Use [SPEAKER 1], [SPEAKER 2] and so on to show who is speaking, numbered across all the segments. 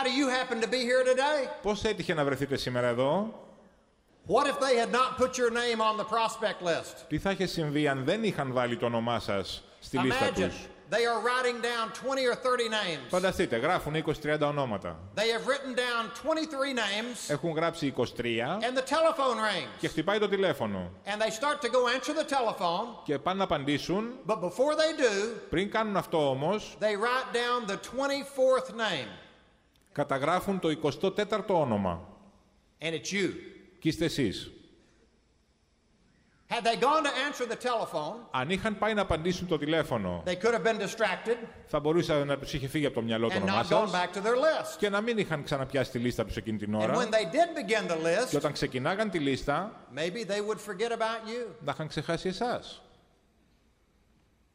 [SPEAKER 1] How do you happen to be here today?
[SPEAKER 2] Πώς έτυχε να βρεθείτε σήμερα εδώ.
[SPEAKER 1] What if they had not put your name on the prospect list?
[SPEAKER 2] Τι θα είχε συμβεί αν δεν είχαν βάλει το όνομά σας στη λίστα
[SPEAKER 1] Imagine
[SPEAKER 2] τους.
[SPEAKER 1] they are writing down 20 or 30 names.
[SPEAKER 2] Φανταστείτε, γράφουν 20-30 ονόματα.
[SPEAKER 1] They have written down 23 names
[SPEAKER 2] Έχουν γράψει 23
[SPEAKER 1] and the telephone rings.
[SPEAKER 2] και χτυπάει το τηλέφωνο.
[SPEAKER 1] And they start to go answer the telephone,
[SPEAKER 2] Και πάνε να απαντήσουν.
[SPEAKER 1] but before they do,
[SPEAKER 2] Πριν κάνουν αυτό όμως,
[SPEAKER 1] they write down the 24th name.
[SPEAKER 2] Καταγράφουν το 24ο όνομα.
[SPEAKER 1] And it's you.
[SPEAKER 2] Και είστε εσείς.
[SPEAKER 1] Had they gone to answer the telephone,
[SPEAKER 2] Αν είχαν πάει να απαντήσουν το τηλέφωνο,
[SPEAKER 1] they could have been distracted
[SPEAKER 2] θα μπορούσε να τους είχε φύγει από το μυαλό το
[SPEAKER 1] and
[SPEAKER 2] όνομά
[SPEAKER 1] not gone
[SPEAKER 2] σας
[SPEAKER 1] back to their list.
[SPEAKER 2] και να μην είχαν ξαναπιάσει τη λίστα τους εκείνη την
[SPEAKER 1] And
[SPEAKER 2] ώρα.
[SPEAKER 1] when they did begin the
[SPEAKER 2] Και
[SPEAKER 1] list,
[SPEAKER 2] όταν ξεκινάγαν τη λίστα,
[SPEAKER 1] maybe they would forget about you.
[SPEAKER 2] να είχαν ξεχάσει εσάς.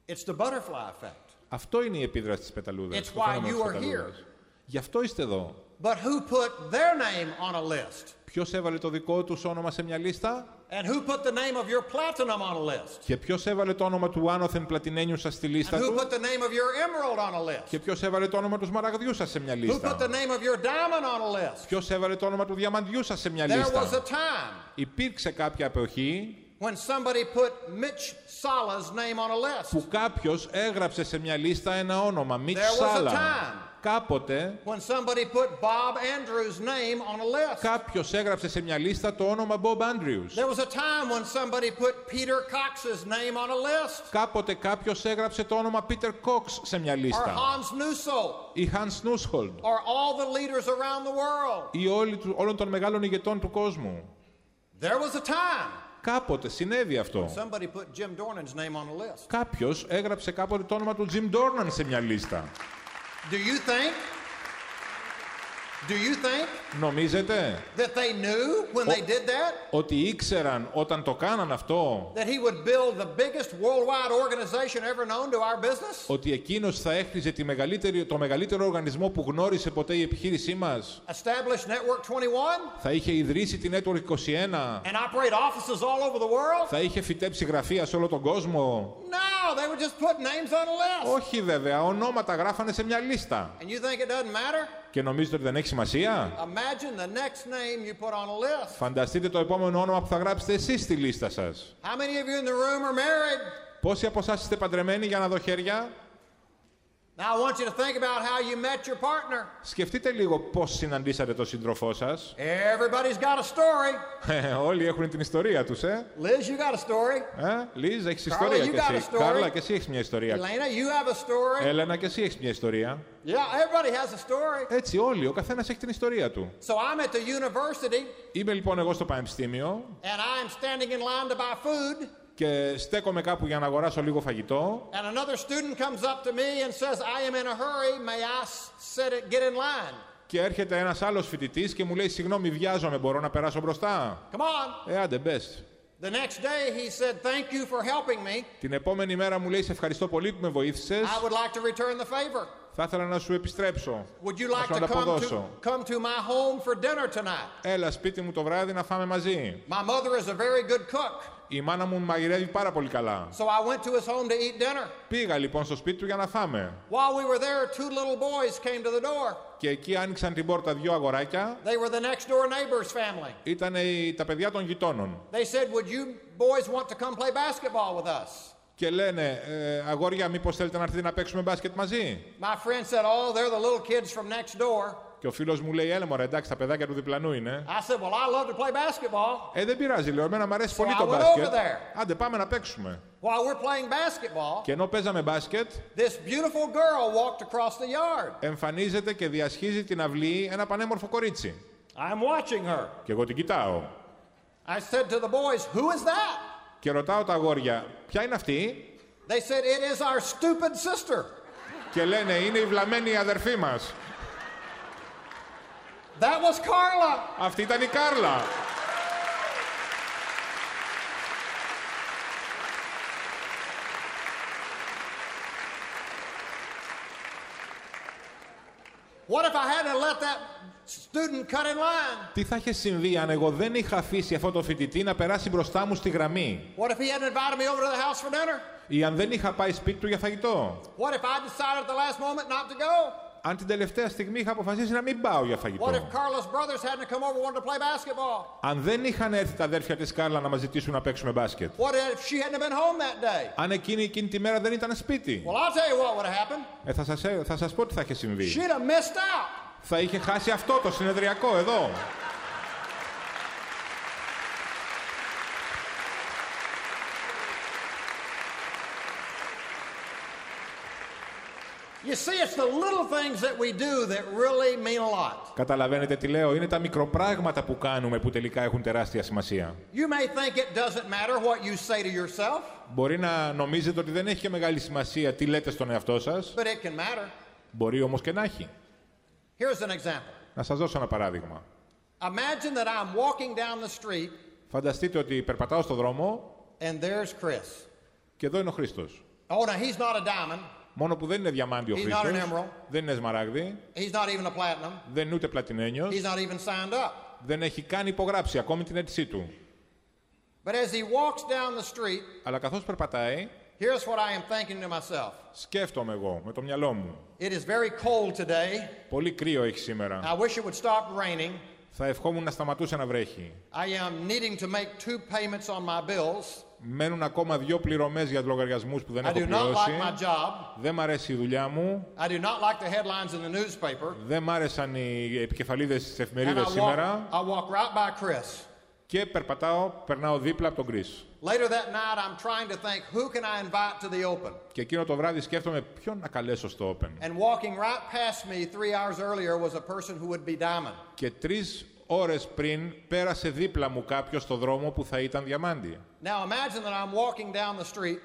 [SPEAKER 1] It's the butterfly effect.
[SPEAKER 2] Αυτό είναι η επίδραση της πεταλούδας.
[SPEAKER 1] It's
[SPEAKER 2] το
[SPEAKER 1] why
[SPEAKER 2] φαινόμενο
[SPEAKER 1] you
[SPEAKER 2] της
[SPEAKER 1] are
[SPEAKER 2] πεταλούδας. Γι' αυτό είστε εδώ.
[SPEAKER 1] But who put their name on a list?
[SPEAKER 2] Ποιος έβαλε το δικό τους όνομα σε μια λίστα;
[SPEAKER 1] And who put the name of your platinum on a list?
[SPEAKER 2] και ποιος έβαλε το όνομα του άνωθεν πλατινένιου σας στη
[SPEAKER 1] And
[SPEAKER 2] λίστα
[SPEAKER 1] who
[SPEAKER 2] του;
[SPEAKER 1] put the name of your emerald on a list?
[SPEAKER 2] και ποιος έβαλε το όνομα τους σμαραγδιού σας σε μια
[SPEAKER 1] Who put
[SPEAKER 2] λίστα.
[SPEAKER 1] the name of your diamond on a list?
[SPEAKER 2] Ποιος έβαλε το όνομα του διαμαντιού σας σε μια
[SPEAKER 1] There was a
[SPEAKER 2] λίστα.
[SPEAKER 1] time
[SPEAKER 2] Υπήρξε κάποια εποχή
[SPEAKER 1] when somebody put Mitch Sala's name on a list.
[SPEAKER 2] που κάποιος έγραψε σε μια λίστα ένα όνομα, Μιτ
[SPEAKER 1] There was a
[SPEAKER 2] Σάλα.
[SPEAKER 1] time.
[SPEAKER 2] Κάποτε
[SPEAKER 1] When somebody put Bob Andrews' name on a list.
[SPEAKER 2] κάποιος έγραψε σε μια λίστα το όνομα Bob Andrews.
[SPEAKER 1] There was a time when somebody put Peter Cox's name on a list.
[SPEAKER 2] Κάποτε κάποιος έγραψε το όνομα Peter Cox σε μια
[SPEAKER 1] Or
[SPEAKER 2] λίστα.
[SPEAKER 1] Hans Nussel.
[SPEAKER 2] Ή Hans Nushold.
[SPEAKER 1] Or all the leaders around the world.
[SPEAKER 2] Ή όλοι, του- όλων των μεγάλων ηγετών του κόσμου.
[SPEAKER 1] There was a time
[SPEAKER 2] Κάποτε συνέβη αυτό.
[SPEAKER 1] somebody put Jim Dornan's name on a list.
[SPEAKER 2] Κάποιος έγραψε κάποτε το όνομα του Jim Dornan σε μια λίστα.
[SPEAKER 1] Do you think?
[SPEAKER 2] Νομίζετε; ότι ήξεραν όταν το κάναν αυτό;
[SPEAKER 1] That he would build the ever known to our
[SPEAKER 2] ότι εκείνος θα έχτιζε τη το μεγαλύτερο οργανισμό που γνώρισε ποτέ η επιχείρησή μας; Θα είχε ιδρύσει την Network 21
[SPEAKER 1] and all over the world;
[SPEAKER 2] θα είχε φυτέψει γραφεία σε όλο τον κόσμο;
[SPEAKER 1] They would just put names on a list.
[SPEAKER 2] όχι βέβαια, ονόματα γράφανε σε μια λίστα
[SPEAKER 1] And you think it doesn't matter?
[SPEAKER 2] και νομίζετε ότι δεν έχει σημασία;
[SPEAKER 1] Imagine the next name you put on a list.
[SPEAKER 2] φανταστείτε το επόμενο όνομα που θα γράψετε εσείς στη λίστα σας
[SPEAKER 1] How many of you in the room are married?
[SPEAKER 2] Πόσοι από εσάς είστε παντρεμένοι για να δω χέρια;
[SPEAKER 1] Now I want you to think about how you met your partner.
[SPEAKER 2] Σκεφτείτε λίγο πώς συναντήσατε τον σύντροφό σας.
[SPEAKER 1] Everybody's got a story.
[SPEAKER 2] Ε, Όλοι έχουν την ιστορία τους, ε.
[SPEAKER 1] Liz, you got a story.
[SPEAKER 2] ε; Λίζ, έχεις
[SPEAKER 1] Carla,
[SPEAKER 2] ιστορία
[SPEAKER 1] you
[SPEAKER 2] κι
[SPEAKER 1] got a
[SPEAKER 2] εσύ.
[SPEAKER 1] story.
[SPEAKER 2] Κάρλα, και εσύ έχεις μια ιστορία.
[SPEAKER 1] Elena, you have a story.
[SPEAKER 2] Έλενα, και εσύ έχεις μια ιστορία.
[SPEAKER 1] Yeah, everybody has a story.
[SPEAKER 2] Έτσι όλοι, ο καθένας έχει την ιστορία του.
[SPEAKER 1] So I'm at the university
[SPEAKER 2] Είμαι λοιπόν εγώ στο πανεπιστήμιο
[SPEAKER 1] and I'm standing in line to buy food,
[SPEAKER 2] και στέκομαι κάπου για να αγοράσω λίγο φαγητό
[SPEAKER 1] and another student comes up to me and says, I am in a hurry. May I s- sit it, get in line?
[SPEAKER 2] και έρχεται ένας άλλος φοιτητής και μου λέει «Συγγνώμη, βιάζομαι, μπορώ να περάσω μπροστά».
[SPEAKER 1] Come on.
[SPEAKER 2] Ε, άντε, μπες.
[SPEAKER 1] The next day he said, Thank you for helping me.
[SPEAKER 2] Την επόμενη μέρα μου λέει «Σε ευχαριστώ πολύ που με βοήθησες.
[SPEAKER 1] I would like to return the favor.
[SPEAKER 2] Θα ήθελα να σου επιστρέψω.
[SPEAKER 1] Would you
[SPEAKER 2] Να
[SPEAKER 1] like
[SPEAKER 2] σου
[SPEAKER 1] to come
[SPEAKER 2] ανταποδώσω.
[SPEAKER 1] to, come to my home for dinner tonight?
[SPEAKER 2] Έλα σπίτι μου το βράδυ να φάμε μαζί.
[SPEAKER 1] My mother is a very good cook.
[SPEAKER 2] Η μάνα μου μαγειρεύει πάρα πολύ καλά.
[SPEAKER 1] So I went to his home to eat dinner.
[SPEAKER 2] Πήγα λοιπόν στο σπίτι του για να φάμε.
[SPEAKER 1] While we were there, two little boys came to the door.
[SPEAKER 2] Και εκεί άνοιξαν την πόρτα δυο αγοράκια.
[SPEAKER 1] They were the next door neighbor's family.
[SPEAKER 2] Ήταν τα παιδιά των γειτόνων.
[SPEAKER 1] They said, Would you boys want to come play basketball with us?
[SPEAKER 2] Και λένε, ε, αγόρια, μήπως θέλετε να έρθετε να παίξουμε μπάσκετ μαζί;
[SPEAKER 1] My friend said, Oh, they're the little kids from next door.
[SPEAKER 2] Και ο φίλος μου λέει, έλα μωρέ, εντάξει, τα παιδάκια του διπλανού είναι.
[SPEAKER 1] I said, Well, I love to play basketball.
[SPEAKER 2] Ε, δεν πειράζει, λέω, εμένα μου αρέσει πολύ
[SPEAKER 1] I
[SPEAKER 2] το
[SPEAKER 1] went
[SPEAKER 2] μπάσκετ.
[SPEAKER 1] over there.
[SPEAKER 2] Άντε, πάμε να παίξουμε.
[SPEAKER 1] While we're playing basketball,
[SPEAKER 2] Και ενώ παίζαμε μπάσκετ,
[SPEAKER 1] this beautiful girl walked across the yard.
[SPEAKER 2] εμφανίζεται και διασχίζει την αυλή ένα πανέμορφο κορίτσι.
[SPEAKER 1] I'm watching her.
[SPEAKER 2] Και εγώ την κοιτάω.
[SPEAKER 1] I said to the boys, Who is that?
[SPEAKER 2] Και ρωτάω τα αγόρια, ποια είναι αυτή;
[SPEAKER 1] They said, It is our stupid sister.
[SPEAKER 2] Και λένε, είναι η βλαμμένη αδερφή μας.
[SPEAKER 1] That was Carla.
[SPEAKER 2] Αυτή ήταν η Κάρλα.
[SPEAKER 1] What if I hadn't let that student cut in line?
[SPEAKER 2] Τι θα είχε συμβεί αν εγώ δεν είχα αφήσει αυτό το φοιτητή να περάσει μπροστά μου στη γραμμή.
[SPEAKER 1] What if he hadn't invited me over to the house for dinner?
[SPEAKER 2] Ή αν δεν είχα πάει σπίτι του για φαγητό.
[SPEAKER 1] What if I decided at the last moment not to go?
[SPEAKER 2] Αν την τελευταία στιγμή είχα αποφασίσει να μην πάω για
[SPEAKER 1] What if
[SPEAKER 2] φαγητό.
[SPEAKER 1] Carla's brothers hadn't come over and wanted to play basketball?
[SPEAKER 2] Αν δεν είχαν έρθει τα αδέρφια της Κάρλα να μας ζητήσουν να παίξουμε μπάσκετ.
[SPEAKER 1] What if she hadn't been home that day?
[SPEAKER 2] Αν εκείνη εκείνη τη μέρα δεν ήταν σπίτι.
[SPEAKER 1] Well, I'll tell you what would have happened.
[SPEAKER 2] Ε, θα, σας, ε, θα σας πω τι θα είχε συμβεί.
[SPEAKER 1] She'd have missed out.
[SPEAKER 2] Θα είχε χάσει αυτό το συνεδριακό εδώ.
[SPEAKER 1] You see, it's the little things that we do that really mean a lot.
[SPEAKER 2] Καταλαβαίνετε τι λέω; Είναι τα μικροπράγματα που κάνουμε που τελικά έχουν τεράστια σημασία.
[SPEAKER 1] You may think it doesn't matter what you say to yourself,
[SPEAKER 2] Μπορεί να νομίζετε ότι δεν έχει και μεγάλη σημασία τι λέτε στον εαυτό σας.
[SPEAKER 1] but it can matter.
[SPEAKER 2] Μπορεί όμως και να έχει.
[SPEAKER 1] Here's an example.
[SPEAKER 2] Να σας δώσω ένα παράδειγμα.
[SPEAKER 1] Imagine that I'm walking down the street
[SPEAKER 2] Φανταστείτε ότι περπατάω στο δρόμο
[SPEAKER 1] and there's Chris.
[SPEAKER 2] και εδώ είναι ο Χρήστος.
[SPEAKER 1] Oh, now he's not a diamond.
[SPEAKER 2] Μόνο που δεν είναι διαμάντι ο
[SPEAKER 1] He's not an
[SPEAKER 2] Χρήστος,
[SPEAKER 1] emerald.
[SPEAKER 2] δεν είναι σμαράγδι,
[SPEAKER 1] He's not even a platinum.
[SPEAKER 2] δεν είναι ούτε πλατινένιος,
[SPEAKER 1] He's not even signed up.
[SPEAKER 2] δεν έχει καν υπογράψει ακόμη την αίτησή του.
[SPEAKER 1] But as he walks down the street,
[SPEAKER 2] Αλλά καθώς περπατάει,
[SPEAKER 1] here's what I am thinking to myself.
[SPEAKER 2] σκέφτομαι εγώ με το μυαλό μου.
[SPEAKER 1] It is very cold today.
[SPEAKER 2] Πολύ κρύο έχει σήμερα.
[SPEAKER 1] I wish it would stop raining.
[SPEAKER 2] Θα ευχόμουν να σταματούσε να βρέχει.
[SPEAKER 1] I am needing to make two payments on my bills.
[SPEAKER 2] Μένουν ακόμα δύο πληρωμές για λογαριασμούς που δεν
[SPEAKER 1] I
[SPEAKER 2] έχω
[SPEAKER 1] do not
[SPEAKER 2] πληρώσει.
[SPEAKER 1] like my job.
[SPEAKER 2] Δεν μ' αρέσει η δουλειά μου.
[SPEAKER 1] I do not like the headlines in the newspaper.
[SPEAKER 2] Δεν μ' άρεσαν οι επικεφαλίδες στις
[SPEAKER 1] And
[SPEAKER 2] εφημερίδες
[SPEAKER 1] I walk,
[SPEAKER 2] σήμερα.
[SPEAKER 1] I walk right by Chris.
[SPEAKER 2] Και περπατάω, περνάω δίπλα από τον Κρίς.
[SPEAKER 1] Later that night, I'm trying to think who can I invite to the open?
[SPEAKER 2] Και εκείνο το βράδυ σκέφτομαι ποιον να καλέσω στο Open.
[SPEAKER 1] And walking right past me three hours earlier was a person who would be diamond.
[SPEAKER 2] Και τρεις ώρες πριν πέρασε δίπλα μου κάποιος στο δρόμο που θα ήταν διαμάντι.
[SPEAKER 1] Now imagine that I'm walking down the street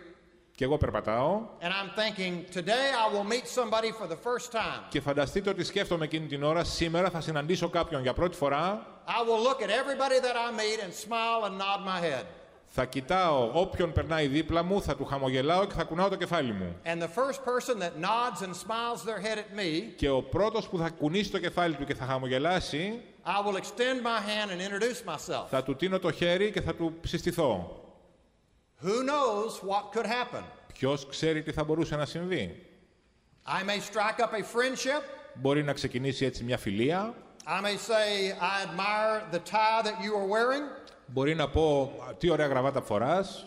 [SPEAKER 2] Και εγώ περπατάω
[SPEAKER 1] and I'm thinking, today I will meet somebody for the first time.
[SPEAKER 2] και φανταστείτε ότι σκέφτομαι εκείνη την ώρα σήμερα θα συναντήσω κάποιον για πρώτη φορά
[SPEAKER 1] I will look at everybody that I meet and smile and nod my head.
[SPEAKER 2] θα κοιτάω όποιον περνάει δίπλα μου, θα του χαμογελάω και θα κουνάω το κεφάλι μου.
[SPEAKER 1] And the first person that nods and smiles their head at me,
[SPEAKER 2] Και ο πρώτος που θα κουνήσει το κεφάλι του και θα χαμογελάσει,
[SPEAKER 1] I will extend my hand and introduce myself.
[SPEAKER 2] θα του τίνω το χέρι και θα του συστηθώ.
[SPEAKER 1] Who knows what could happen?
[SPEAKER 2] Ποιος ξέρει τι θα μπορούσε να συμβεί;
[SPEAKER 1] I may strike up a friendship.
[SPEAKER 2] Μπορεί να ξεκινήσει έτσι μια φιλία.
[SPEAKER 1] I may say, I admire the tie that you are wearing.
[SPEAKER 2] Μπορεί να πω τι ωραία γραβάτα φοράς.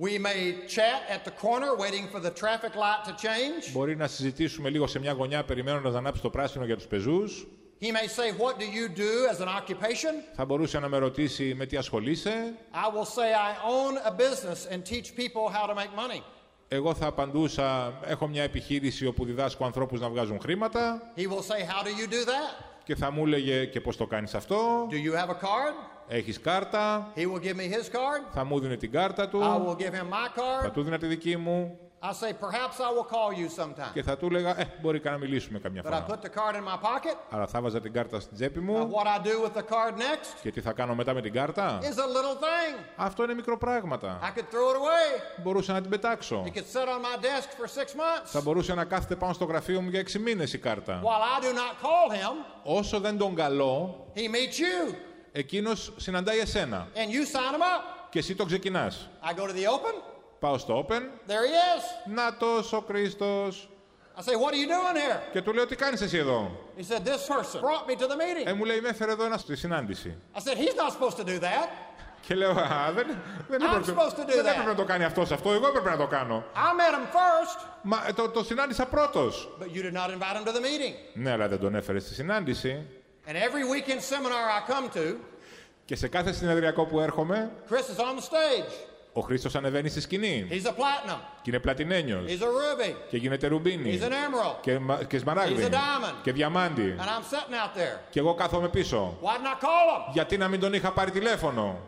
[SPEAKER 1] We may chat at the corner waiting for the traffic light to change.
[SPEAKER 2] Μπορεί να συζητήσουμε λίγο σε μια γωνιά περιμένοντας να ανάψει το πράσινο για τους πεζούς.
[SPEAKER 1] He may say, What do you do as an occupation?
[SPEAKER 2] Θα μπορούσε να με ρωτήσει με τι ασχολείσαι;
[SPEAKER 1] I will say, I own a business and teach people how to make money.
[SPEAKER 2] Εγώ θα απαντούσα, έχω μια επιχείρηση όπου διδάσκω ανθρώπους να βγάζουν χρήματα
[SPEAKER 1] He will say, How do you do that?
[SPEAKER 2] και θα μου έλεγε και πώς το κάνεις αυτό;
[SPEAKER 1] Do you have a card?
[SPEAKER 2] Έχεις κάρτα,
[SPEAKER 1] He will give me his card.
[SPEAKER 2] θα μου δίνει την κάρτα
[SPEAKER 1] I
[SPEAKER 2] του,
[SPEAKER 1] will give him my
[SPEAKER 2] θα
[SPEAKER 1] card.
[SPEAKER 2] του δίνα τη δική μου
[SPEAKER 1] I'll say, Perhaps I will call you sometime.
[SPEAKER 2] και θα του έλεγα, ε, μπορεί και να μιλήσουμε καμιά
[SPEAKER 1] But I
[SPEAKER 2] φορά.
[SPEAKER 1] put the card in my pocket.
[SPEAKER 2] Αλλά θα βάζα την κάρτα στην τσέπη
[SPEAKER 1] Now,
[SPEAKER 2] μου
[SPEAKER 1] what I do with the card next
[SPEAKER 2] και τι θα κάνω μετά με την κάρτα;
[SPEAKER 1] is a little thing.
[SPEAKER 2] Αυτό είναι μικροπράγματα.
[SPEAKER 1] I could throw it away.
[SPEAKER 2] Μπορούσα να την πετάξω.
[SPEAKER 1] It could sit on my desk for six
[SPEAKER 2] Θα
[SPEAKER 1] months
[SPEAKER 2] μπορούσε να κάθεται πάνω στο γραφείο μου για έξι μήνες η κάρτα.
[SPEAKER 1] while I do not call him.
[SPEAKER 2] Όσο δεν τον καλώ,
[SPEAKER 1] He meets you
[SPEAKER 2] εκείνος συναντάει εσένα.
[SPEAKER 1] and you sign him up.
[SPEAKER 2] Και εσύ τον ξεκινάς.
[SPEAKER 1] I go to the open.
[SPEAKER 2] Πάω στο Open,
[SPEAKER 1] There he is.
[SPEAKER 2] Νάτος ο Κρίστος.
[SPEAKER 1] I say, What are you doing here?
[SPEAKER 2] Και του λέω, τι κάνεις εσύ εδώ;
[SPEAKER 1] He said, This person brought me to the meeting.
[SPEAKER 2] Ε, μου λέει, με έφερε εδώ ένας στη συνάντηση.
[SPEAKER 1] I said, He's not supposed to do that.
[SPEAKER 2] Και λέω, α, δεν, δεν,
[SPEAKER 1] I'm
[SPEAKER 2] έπρεπε,
[SPEAKER 1] supposed to do
[SPEAKER 2] δεν
[SPEAKER 1] that.
[SPEAKER 2] έπρεπε να το κάνει αυτός αυτό, εγώ έπρεπε να το κάνω.
[SPEAKER 1] I met him first,
[SPEAKER 2] Μα ε, το, το συνάντησα πρώτος.
[SPEAKER 1] but you did not invite him to the meeting.
[SPEAKER 2] Ναι, αλλά δεν τον έφερε στη συνάντηση.
[SPEAKER 1] And every weekend seminar I come to,
[SPEAKER 2] Και σε κάθε συνεδριακό που έρχομαι,
[SPEAKER 1] Chris is on the stage.
[SPEAKER 2] Ο Χρήστος ανεβαίνει στη σκηνή.
[SPEAKER 1] He's a platinum.
[SPEAKER 2] Και είναι πλατινένιος.
[SPEAKER 1] He's a ruby.
[SPEAKER 2] Και γίνεται ρουμπίνι.
[SPEAKER 1] He's an emerald.
[SPEAKER 2] Και, μα- και σμαράγδι.
[SPEAKER 1] He's a diamond.
[SPEAKER 2] Και διαμάντι.
[SPEAKER 1] And I'm sitting out there.
[SPEAKER 2] Και εγώ κάθομαι πίσω.
[SPEAKER 1] Why didn't I call him?
[SPEAKER 2] Γιατί να μην τον είχα πάρει τηλέφωνο;